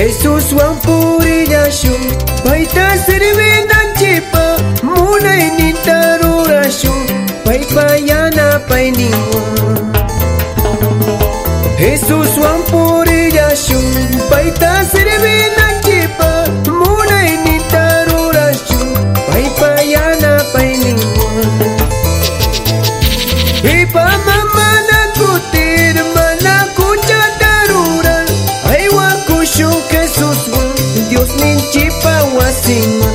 Yesus wampuri jashu Baita sirvindanchi pa Mulai nitaru rashu Pai payana pai niwa Yesus wampuri Jesus wa Dios ninchipa wasima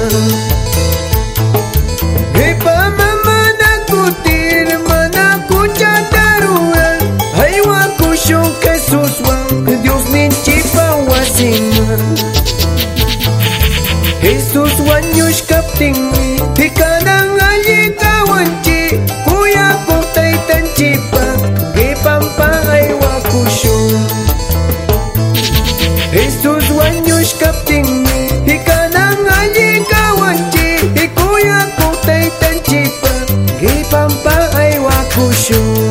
Ipa mama na kutir mana kucha darura Ay wa kushu Jesus wa Dios ninchipa wasima kaptingi Hikanang aji kawanci Hikuya kutai tancipa Gipampaay wakushu